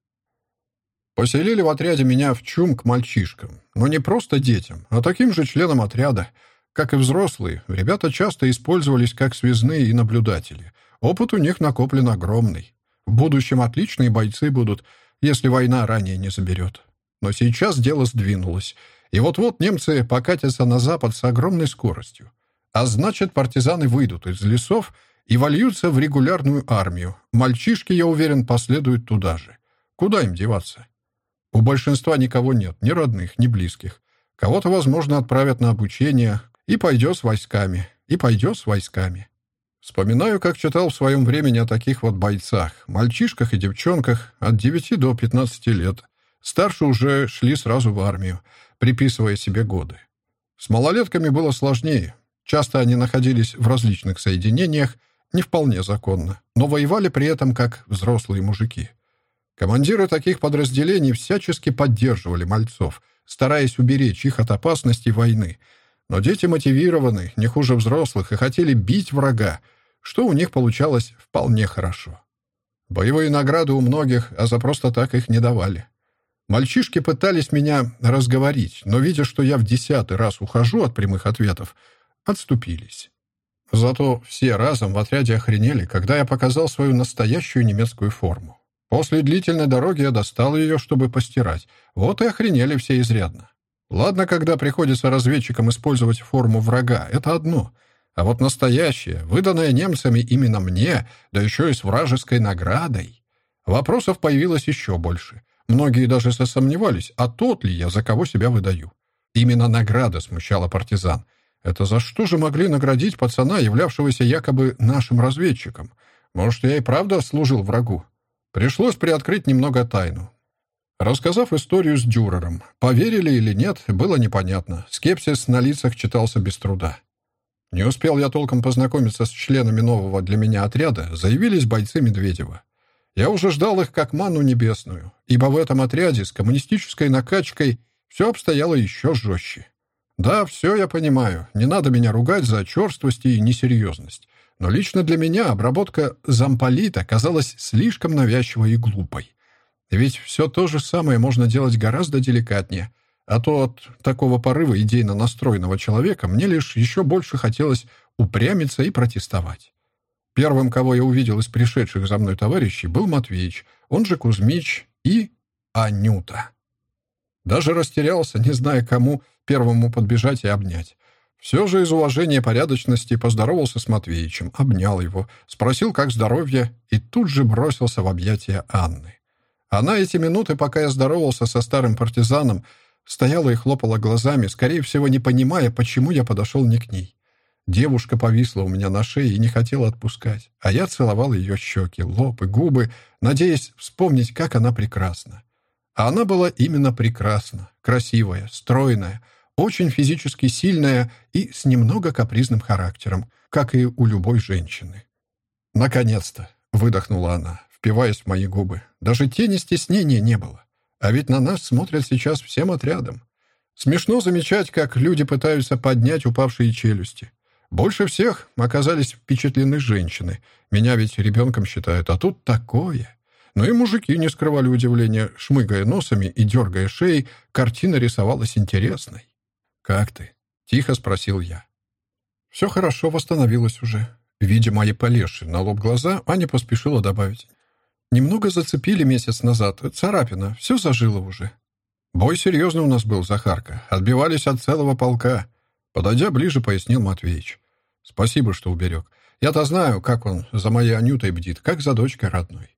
Поселили в отряде меня в чум к мальчишкам. Но не просто детям, а таким же членам отряда. Как и взрослые, ребята часто использовались как связные и наблюдатели. Опыт у них накоплен огромный. В будущем отличные бойцы будут, если война ранее не заберет. Но сейчас дело сдвинулось. И вот-вот немцы покатятся на запад с огромной скоростью. А значит, партизаны выйдут из лесов и вольются в регулярную армию. Мальчишки, я уверен, последуют туда же. Куда им деваться? У большинства никого нет, ни родных, ни близких. Кого-то, возможно, отправят на обучение, и пойдет с войсками, и пойдет с войсками. Вспоминаю, как читал в своем времени о таких вот бойцах, мальчишках и девчонках от 9 до 15 лет. Старше уже шли сразу в армию, приписывая себе годы. С малолетками было сложнее. Часто они находились в различных соединениях, не вполне законно, но воевали при этом как взрослые мужики — Командиры таких подразделений всячески поддерживали мальцов, стараясь уберечь их от опасности войны. Но дети мотивированы, не хуже взрослых, и хотели бить врага, что у них получалось вполне хорошо. Боевые награды у многих, а за просто так их не давали. Мальчишки пытались меня разговорить, но, видя, что я в десятый раз ухожу от прямых ответов, отступились. Зато все разом в отряде охренели, когда я показал свою настоящую немецкую форму. После длительной дороги я достал ее, чтобы постирать. Вот и охренели все изрядно. Ладно, когда приходится разведчикам использовать форму врага, это одно. А вот настоящее, выданное немцами именно мне, да еще и с вражеской наградой. Вопросов появилось еще больше. Многие даже сомневались, а тот ли я, за кого себя выдаю. Именно награда смущала партизан. Это за что же могли наградить пацана, являвшегося якобы нашим разведчиком? Может, я и правда служил врагу? Пришлось приоткрыть немного тайну. Рассказав историю с Дюрером, поверили или нет, было непонятно. Скепсис на лицах читался без труда. Не успел я толком познакомиться с членами нового для меня отряда, заявились бойцы Медведева. Я уже ждал их как ману небесную, ибо в этом отряде с коммунистической накачкой все обстояло еще жестче. Да, все я понимаю, не надо меня ругать за черствость и несерьезность. Но лично для меня обработка замполита казалась слишком навязчивой и глупой. Ведь все то же самое можно делать гораздо деликатнее. А то от такого порыва идейно настроенного человека мне лишь еще больше хотелось упрямиться и протестовать. Первым, кого я увидел из пришедших за мной товарищей, был Матвеич, он же Кузьмич и Анюта. Даже растерялся, не зная, кому первому подбежать и обнять. Все же из уважения порядочности поздоровался с Матвеичем, обнял его, спросил, как здоровье, и тут же бросился в объятия Анны. Она эти минуты, пока я здоровался со старым партизаном, стояла и хлопала глазами, скорее всего, не понимая, почему я подошел не к ней. Девушка повисла у меня на шее и не хотела отпускать, а я целовал ее щеки, лоб и губы, надеясь вспомнить, как она прекрасна. А она была именно прекрасна, красивая, стройная, очень физически сильная и с немного капризным характером, как и у любой женщины. «Наконец-то!» — выдохнула она, впиваясь в мои губы. Даже тени стеснения не было. А ведь на нас смотрят сейчас всем отрядом. Смешно замечать, как люди пытаются поднять упавшие челюсти. Больше всех оказались впечатлены женщины. Меня ведь ребенком считают, а тут такое. Но и мужики не скрывали удивления, шмыгая носами и дергая шеей, картина рисовалась интересной. «Как ты?» — тихо спросил я. «Все хорошо, восстановилось уже». Видя мои полезшие на лоб глаза, Аня поспешила добавить. «Немного зацепили месяц назад. Царапина. Все зажило уже». Бой серьезный у нас был, Захарка. Отбивались от целого полка. Подойдя ближе, пояснил Матвеич. Спасибо, что уберег. Я-то знаю, как он за моей Анютой бдит, как за дочкой родной.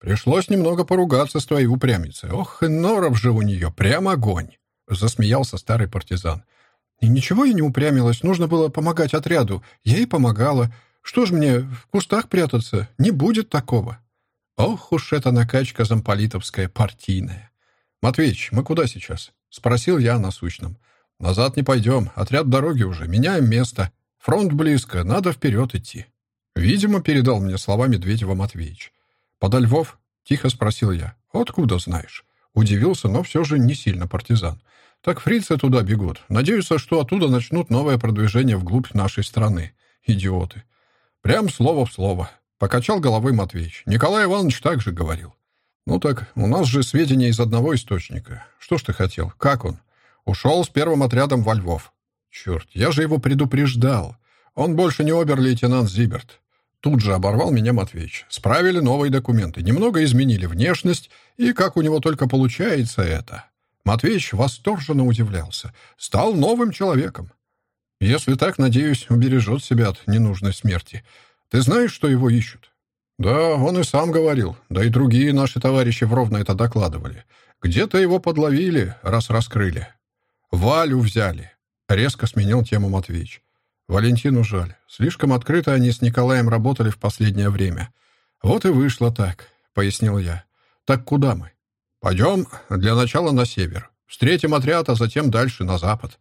Пришлось немного поругаться с твоей упрямицей. Ох, и норов же у нее, прям огонь!» Засмеялся старый партизан. «И ничего я не упрямилась, нужно было помогать отряду. Я ей помогала. Что ж мне, в кустах прятаться? Не будет такого». Ох уж эта накачка замполитовская, партийная. «Матвеич, мы куда сейчас?» — спросил я о насущном. «Назад не пойдем, отряд дороги уже, меняем место. Фронт близко, надо вперед идти». Видимо, передал мне слова Медведева Матвеич. «Подо Львов?» — тихо спросил я. «Откуда знаешь?» Удивился, но все же не сильно партизан. «Так фрицы туда бегут. Надеются, что оттуда начнут новое продвижение вглубь нашей страны. Идиоты». Прям слово в слово. Покачал головой Матвеич. Николай Иванович также говорил. «Ну так, у нас же сведения из одного источника. Что ж ты хотел? Как он?» «Ушел с первым отрядом во Львов». «Черт, я же его предупреждал. Он больше не обер-лейтенант Зиберт. Тут же оборвал меня Матвеич. Справили новые документы, немного изменили внешность, и как у него только получается это. Матвеич восторженно удивлялся. Стал новым человеком. Если так, надеюсь, убережет себя от ненужной смерти. Ты знаешь, что его ищут? Да, он и сам говорил. Да и другие наши товарищи вровно это докладывали. Где-то его подловили, раз раскрыли. Валю взяли. Резко сменил тему Матвеич. Валентину жаль. Слишком открыто они с Николаем работали в последнее время. Вот и вышло так, — пояснил я. Так куда мы? Пойдем для начала на север. Встретим отряд, а затем дальше на запад.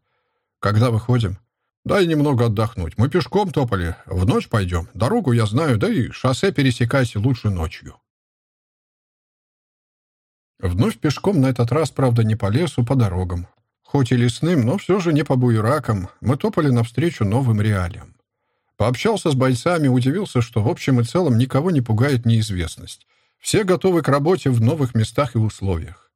Когда выходим? Дай немного отдохнуть. Мы пешком топали. В ночь пойдем. Дорогу я знаю, да и шоссе пересекайся лучше ночью. Вновь пешком на этот раз, правда, не по лесу, по дорогам. Хоть и лесным, но все же не по буеракам, мы топали навстречу новым реалиям. Пообщался с бойцами, удивился, что в общем и целом никого не пугает неизвестность. Все готовы к работе в новых местах и условиях.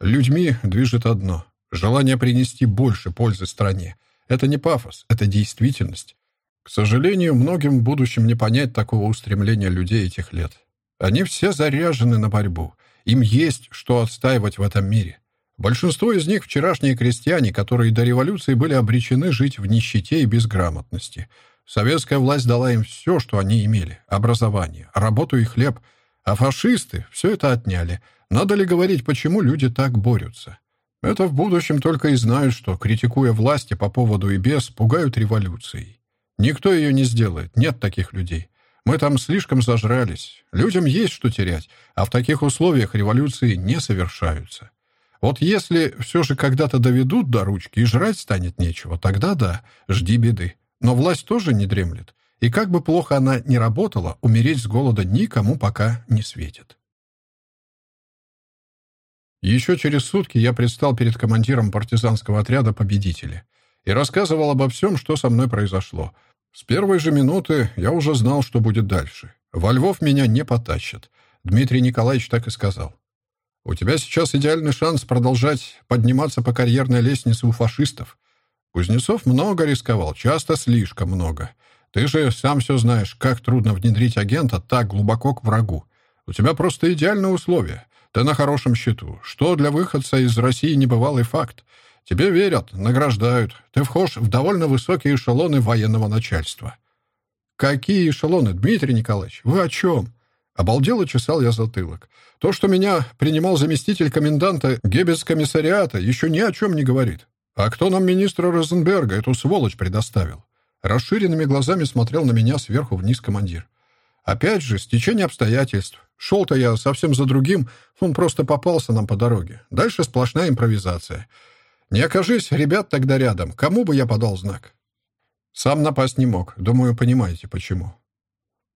Людьми движет одно — желание принести больше пользы стране. Это не пафос, это действительность. К сожалению, многим в будущем не понять такого устремления людей этих лет. Они все заряжены на борьбу. Им есть что отстаивать в этом мире. Большинство из них — вчерашние крестьяне, которые до революции были обречены жить в нищете и безграмотности. Советская власть дала им все, что они имели — образование, работу и хлеб. А фашисты все это отняли. Надо ли говорить, почему люди так борются? Это в будущем только и знают, что, критикуя власти по поводу и без, пугают революцией. Никто ее не сделает, нет таких людей. Мы там слишком зажрались. Людям есть что терять, а в таких условиях революции не совершаются. Вот если все же когда-то доведут до ручки и жрать станет нечего, тогда да, жди беды. Но власть тоже не дремлет. И как бы плохо она ни работала, умереть с голода никому пока не светит. Еще через сутки я предстал перед командиром партизанского отряда «Победители» и рассказывал обо всем, что со мной произошло. С первой же минуты я уже знал, что будет дальше. Во Львов меня не потащат. Дмитрий Николаевич так и сказал. У тебя сейчас идеальный шанс продолжать подниматься по карьерной лестнице у фашистов. Кузнецов много рисковал, часто слишком много. Ты же сам все знаешь, как трудно внедрить агента так глубоко к врагу. У тебя просто идеальные условия. Ты на хорошем счету, что для выходца из России небывалый факт. Тебе верят, награждают. Ты вхож в довольно высокие эшелоны военного начальства. Какие эшелоны, Дмитрий Николаевич? Вы о чем? Обалдело чесал я затылок. То, что меня принимал заместитель коменданта Геббельс-комиссариата, еще ни о чем не говорит. А кто нам министра Розенберга эту сволочь предоставил? Расширенными глазами смотрел на меня сверху вниз командир. Опять же, стечение обстоятельств. Шел-то я совсем за другим, он просто попался нам по дороге. Дальше сплошная импровизация. Не окажись, ребят, тогда рядом, кому бы я подал знак? Сам напасть не мог. Думаю, понимаете, почему.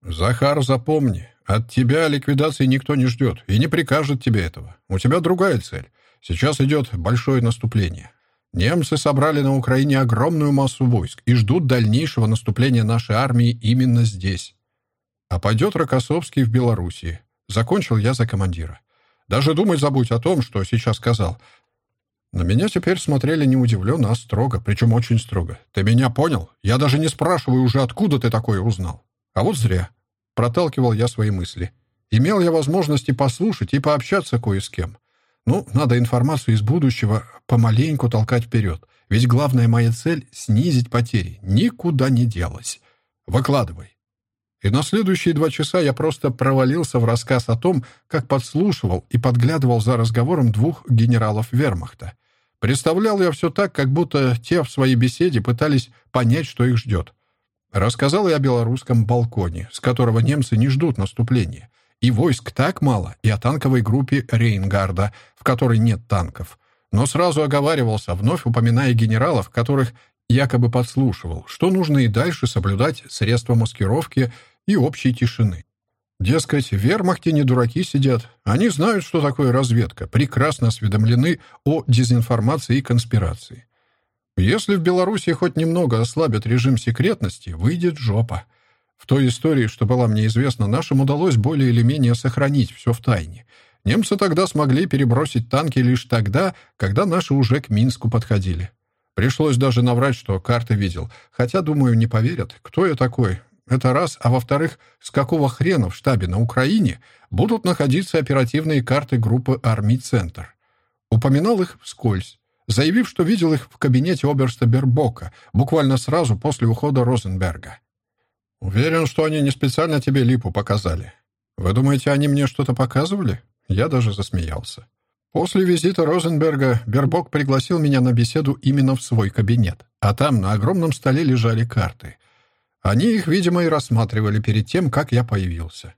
«Захар, запомни, от тебя ликвидации никто не ждет и не прикажет тебе этого. У тебя другая цель. Сейчас идет большое наступление. Немцы собрали на Украине огромную массу войск и ждут дальнейшего наступления нашей армии именно здесь. А пойдет Рокоссовский в Белоруссии. Закончил я за командира. Даже думать забудь о том, что сейчас сказал. На меня теперь смотрели не удивленно, а строго, причем очень строго. Ты меня понял? Я даже не спрашиваю уже, откуда ты такое узнал. А вот зря. Проталкивал я свои мысли. Имел я возможности послушать и пообщаться кое с кем. Ну, надо информацию из будущего помаленьку толкать вперед. Ведь главная моя цель — снизить потери. Никуда не делась. Выкладывай. И на следующие два часа я просто провалился в рассказ о том, как подслушивал и подглядывал за разговором двух генералов вермахта. Представлял я все так, как будто те в своей беседе пытались понять, что их ждет. Рассказал я о белорусском балконе, с которого немцы не ждут наступления. И войск так мало, и о танковой группе Рейнгарда, в которой нет танков. Но сразу оговаривался, вновь упоминая генералов, которых якобы подслушивал, что нужно и дальше соблюдать средства маскировки и общей тишины. Дескать, в вермахте не дураки сидят. Они знают, что такое разведка, прекрасно осведомлены о дезинформации и конспирации. Если в Беларуси хоть немного ослабят режим секретности, выйдет жопа. В той истории, что была мне известна, нашим удалось более или менее сохранить все в тайне. Немцы тогда смогли перебросить танки лишь тогда, когда наши уже к Минску подходили. Пришлось даже наврать, что карты видел. Хотя, думаю, не поверят. Кто я такой? Это раз. А во-вторых, с какого хрена в штабе на Украине будут находиться оперативные карты группы армий «Центр»? Упоминал их вскользь, заявив, что видел их в кабинете оберста Бербока буквально сразу после ухода Розенберга. «Уверен, что они не специально тебе липу показали. Вы думаете, они мне что-то показывали?» Я даже засмеялся. После визита Розенберга Бербок пригласил меня на беседу именно в свой кабинет, а там на огромном столе лежали карты. Они их, видимо, и рассматривали перед тем, как я появился.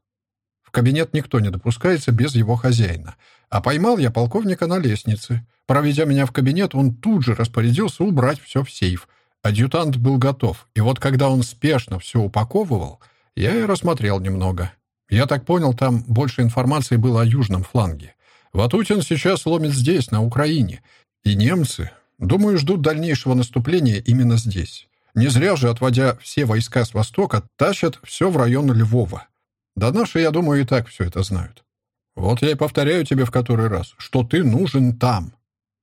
В кабинет никто не допускается без его хозяина. А поймал я полковника на лестнице. Проведя меня в кабинет, он тут же распорядился убрать все в сейф. Адъютант был готов, и вот когда он спешно все упаковывал, я и рассмотрел немного. Я так понял, там больше информации было о южном фланге. Ватутин сейчас ломит здесь, на Украине. И немцы, думаю, ждут дальнейшего наступления именно здесь. Не зря же, отводя все войска с востока, тащат все в район Львова. Да наши, я думаю, и так все это знают. Вот я и повторяю тебе в который раз, что ты нужен там.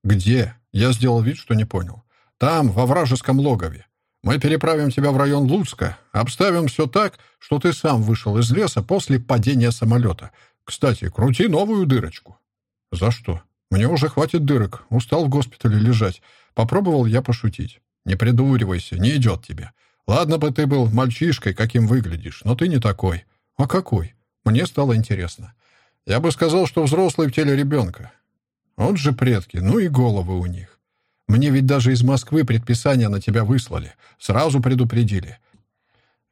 Где? Я сделал вид, что не понял. Там, во вражеском логове. Мы переправим тебя в район Луцка, обставим все так, что ты сам вышел из леса после падения самолета. Кстати, крути новую дырочку. За что? Мне уже хватит дырок. Устал в госпитале лежать. Попробовал я пошутить. Не придуривайся, не идет тебе. Ладно бы ты был мальчишкой, каким выглядишь, но ты не такой. А какой? Мне стало интересно. Я бы сказал, что взрослый в теле ребенка. Вот же предки, ну и головы у них. Мне ведь даже из Москвы предписания на тебя выслали. Сразу предупредили.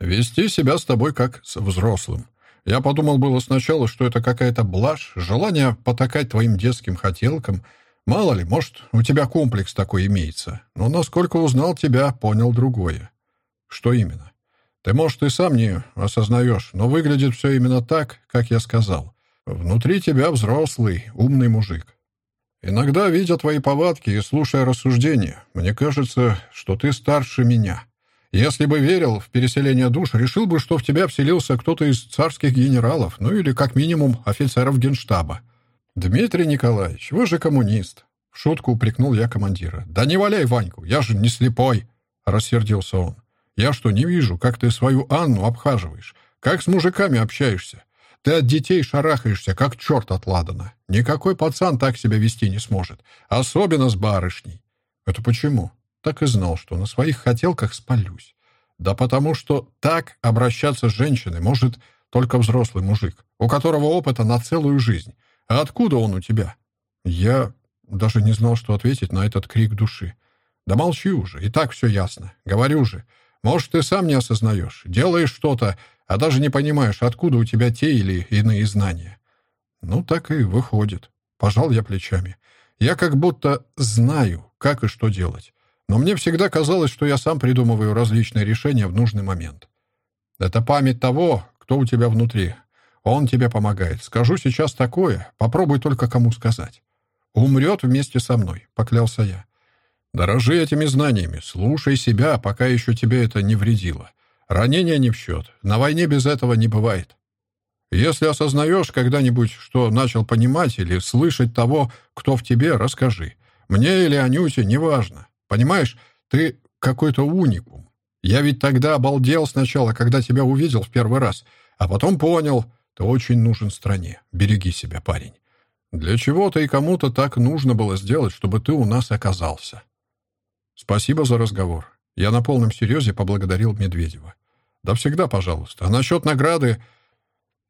Вести себя с тобой как с взрослым. Я подумал было сначала, что это какая-то блажь, желание потакать твоим детским хотелкам — Мало ли, может, у тебя комплекс такой имеется. Но насколько узнал тебя, понял другое. Что именно? Ты, может, и сам не осознаешь, но выглядит все именно так, как я сказал. Внутри тебя взрослый, умный мужик. Иногда, видя твои повадки и слушая рассуждения, мне кажется, что ты старше меня. Если бы верил в переселение душ, решил бы, что в тебя вселился кто-то из царских генералов, ну или, как минимум, офицеров генштаба. «Дмитрий Николаевич, вы же коммунист!» В шутку упрекнул я командира. «Да не валяй Ваньку, я же не слепой!» Рассердился он. «Я что, не вижу, как ты свою Анну обхаживаешь? Как с мужиками общаешься? Ты от детей шарахаешься, как черт от ладана. Никакой пацан так себя вести не сможет. Особенно с барышней». «Это почему?» Так и знал, что на своих хотелках спалюсь. Да потому что так обращаться с женщиной может только взрослый мужик, у которого опыта на целую жизнь. «А откуда он у тебя?» Я даже не знал, что ответить на этот крик души. «Да молчи уже, и так все ясно. Говорю же. Может, ты сам не осознаешь, делаешь что-то, а даже не понимаешь, откуда у тебя те или иные знания». «Ну, так и выходит». Пожал я плечами. «Я как будто знаю, как и что делать. Но мне всегда казалось, что я сам придумываю различные решения в нужный момент. Это память того, кто у тебя внутри, он тебе помогает. Скажу сейчас такое, попробуй только кому сказать. Умрет вместе со мной, поклялся я. Дорожи этими знаниями, слушай себя, пока еще тебе это не вредило. Ранение не в счет. На войне без этого не бывает. Если осознаешь когда-нибудь, что начал понимать или слышать того, кто в тебе, расскажи. Мне или Анюте, неважно. Понимаешь, ты какой-то уникум. Я ведь тогда обалдел сначала, когда тебя увидел в первый раз, а потом понял, ты очень нужен стране. Береги себя, парень. Для чего-то и кому-то так нужно было сделать, чтобы ты у нас оказался. Спасибо за разговор. Я на полном серьезе поблагодарил Медведева. Да всегда, пожалуйста. А насчет награды...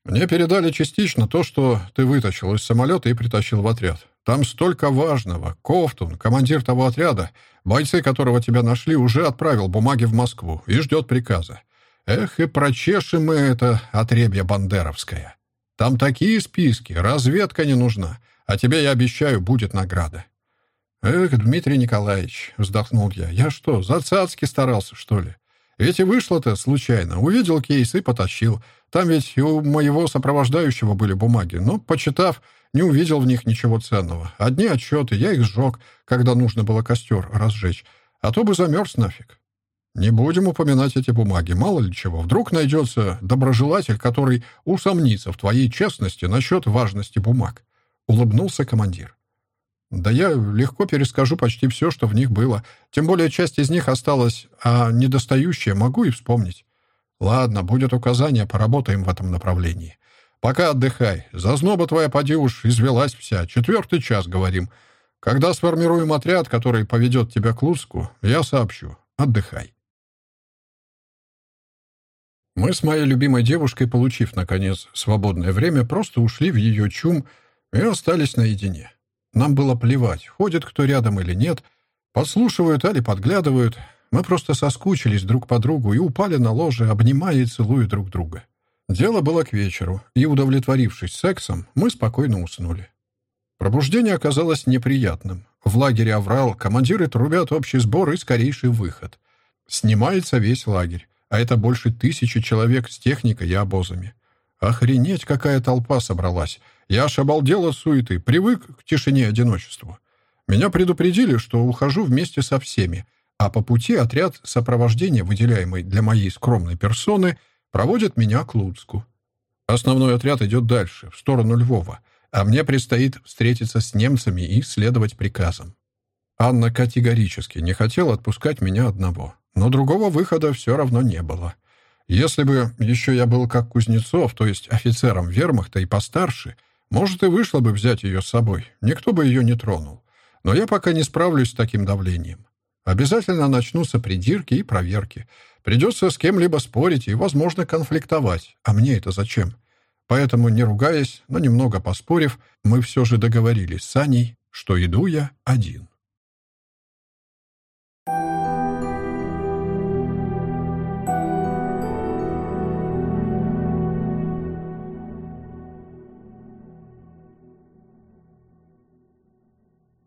Мне передали частично то, что ты вытащил из самолета и притащил в отряд. Там столько важного. Кофтун, командир того отряда, бойцы которого тебя нашли, уже отправил бумаги в Москву и ждет приказа. Эх, и прочешем мы это отребье бандеровское. Там такие списки, разведка не нужна. А тебе, я обещаю, будет награда. Эх, Дмитрий Николаевич, вздохнул я, я что, за цацки старался, что ли? Ведь и вышло-то случайно. Увидел кейс и потащил. Там ведь у моего сопровождающего были бумаги, но, почитав, не увидел в них ничего ценного. Одни отчеты, я их сжег, когда нужно было костер разжечь, а то бы замерз нафиг. Не будем упоминать эти бумаги, мало ли чего. Вдруг найдется доброжелатель, который усомнится в твоей честности насчет важности бумаг. Улыбнулся командир. Да я легко перескажу почти все, что в них было. Тем более часть из них осталась, а недостающие могу и вспомнить. Ладно, будет указание, поработаем в этом направлении. Пока отдыхай. Зазноба твоя, поди уж, извелась вся. Четвертый час, говорим. Когда сформируем отряд, который поведет тебя к Луцку, я сообщу. Отдыхай. Мы с моей любимой девушкой, получив, наконец, свободное время, просто ушли в ее чум и остались наедине. Нам было плевать, ходит кто рядом или нет, подслушивают или подглядывают. Мы просто соскучились друг по другу и упали на ложе, обнимая и целуя друг друга. Дело было к вечеру, и, удовлетворившись сексом, мы спокойно уснули. Пробуждение оказалось неприятным. В лагере Аврал командиры трубят общий сбор и скорейший выход. Снимается весь лагерь, а это больше тысячи человек с техникой и обозами. Охренеть, какая толпа собралась. Я аж обалдел от суеты, привык к тишине и одиночеству. Меня предупредили, что ухожу вместе со всеми, а по пути отряд сопровождения, выделяемый для моей скромной персоны, проводит меня к Луцку. Основной отряд идет дальше, в сторону Львова, а мне предстоит встретиться с немцами и следовать приказам. Анна категорически не хотела отпускать меня одного, но другого выхода все равно не было. Если бы еще я был как Кузнецов, то есть офицером вермахта и постарше, может, и вышло бы взять ее с собой, никто бы ее не тронул. Но я пока не справлюсь с таким давлением. Обязательно начнутся придирки и проверки. Придется с кем-либо спорить и, возможно, конфликтовать. А мне это зачем? Поэтому, не ругаясь, но немного поспорив, мы все же договорились с Аней, что иду я один.